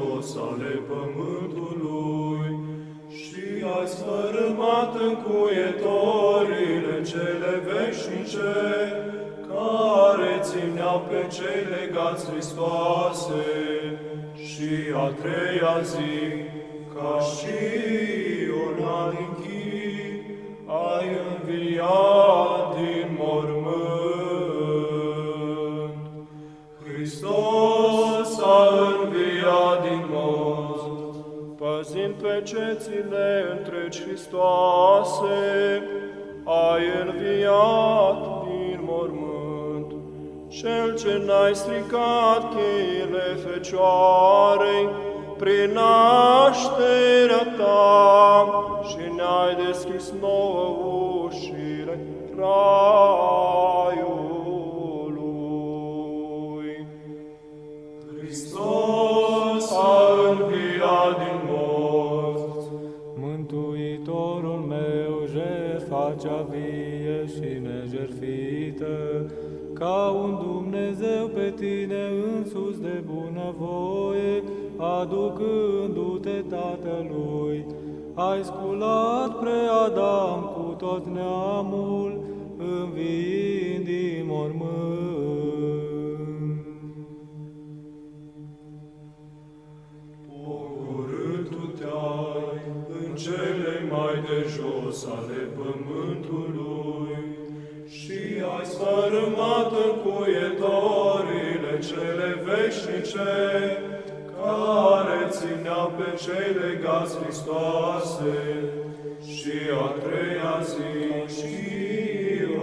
jos ale pământului și ai sfărâmat încuietorile cele veșnice care țineau pe cei legați Hristoase și a treia zi, ca și una din chip, ai înviat păzind pe cețile întregi Hristoase, ai înviat din mormânt. Cel ce n-ai stricat cheile Fecioarei, prin nașterea ta vie și nejerfită, ca un Dumnezeu pe tine însus de bunăvoie, aducându-te Tatălui, ai sculat pre Adam cu tot neamul, înviind din mormânt. Pogorâtu-te-ai în cele mai de jos ale pământului veșnice care țineau pe cei legați Hristoase și a treia zi și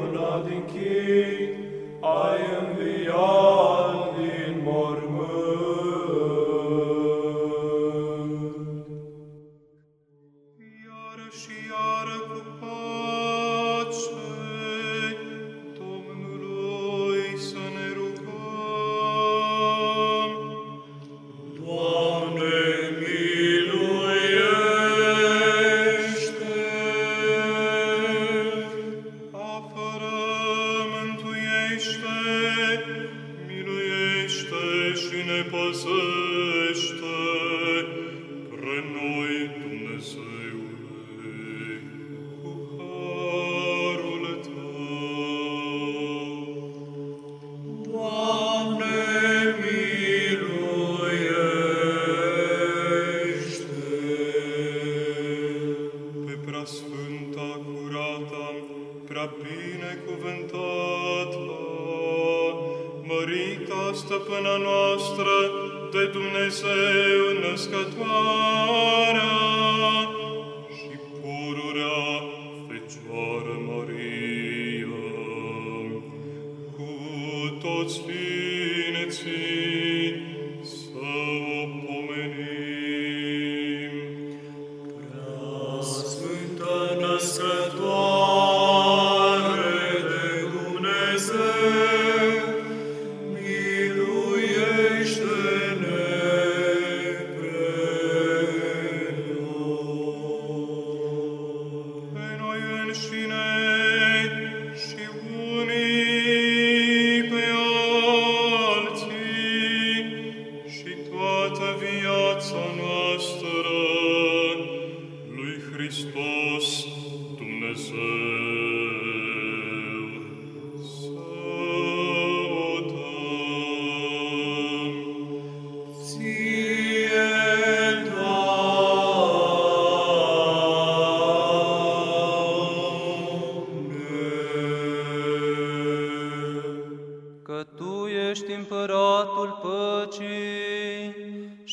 una din chip ai înviat mărita stăpâna noastră de Dumnezeu născătoarea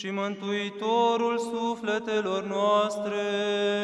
și mântuitorul sufletelor noastre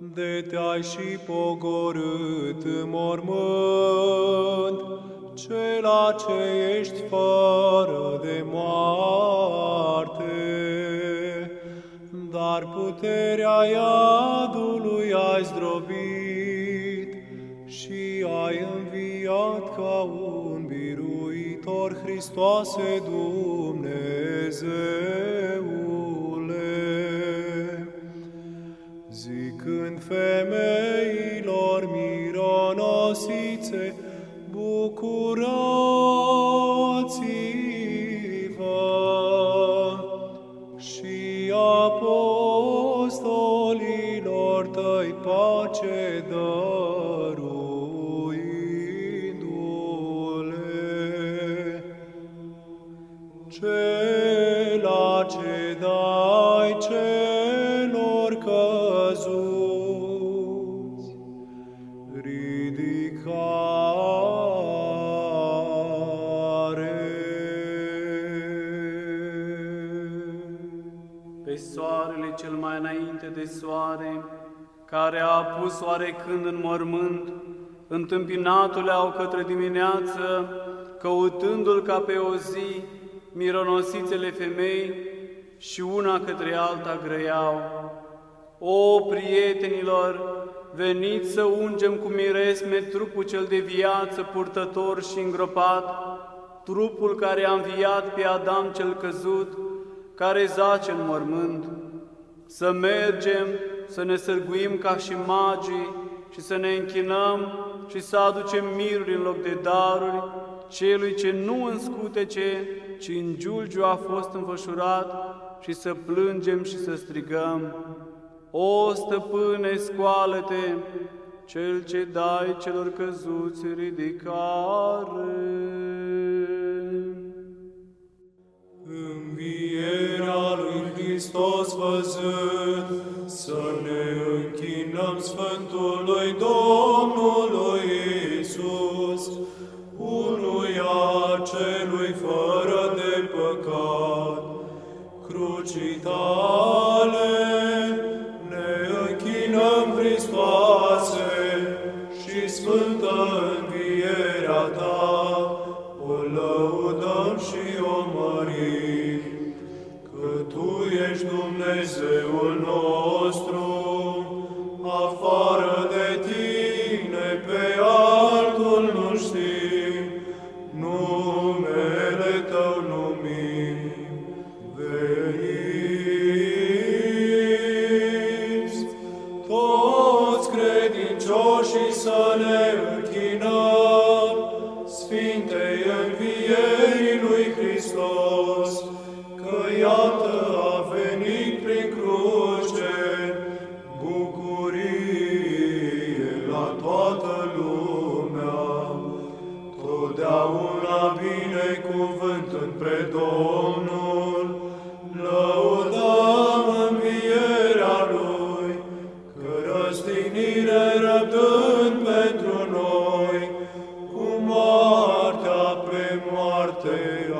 De te-ai și pogorât în mormânt, cela ce ești fără de moarte, dar dar puterea iadului ai zdrobit și ai înviat ca un biruitor Hristoase Dumnezeule. Zicând femeilor mironosițe, bucurați-vă și apostolilor tăi pace dăruindu-le. Cela ce dai cel mai înainte de soare, care a apus oarecând în mormânt, întâmpinatul au către dimineață, căutându-l ca pe o zi, mironosițele femei și una către alta grăiau. O, prietenilor, veniți să ungem cu miresme trupul cel de viață purtător și îngropat, trupul care a înviat pe Adam cel căzut, care zace în mormânt. Să mergem, să ne sărguim ca și magii și să ne închinăm și să aducem miruri în loc de daruri celui ce nu în scutece, ci în giulgiu a fost înfășurat și să plângem și să strigăm. O, stăpâne, scoală-te, cel ce dai celor căzuți ridicare. 知道。Credincioșii să ne închinăm Sfintei Învierii lui Hristos, că iată a venit prin cruce bucurie la toată lumea. Totdeauna binecuvântând pe Domnul,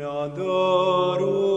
Nadaru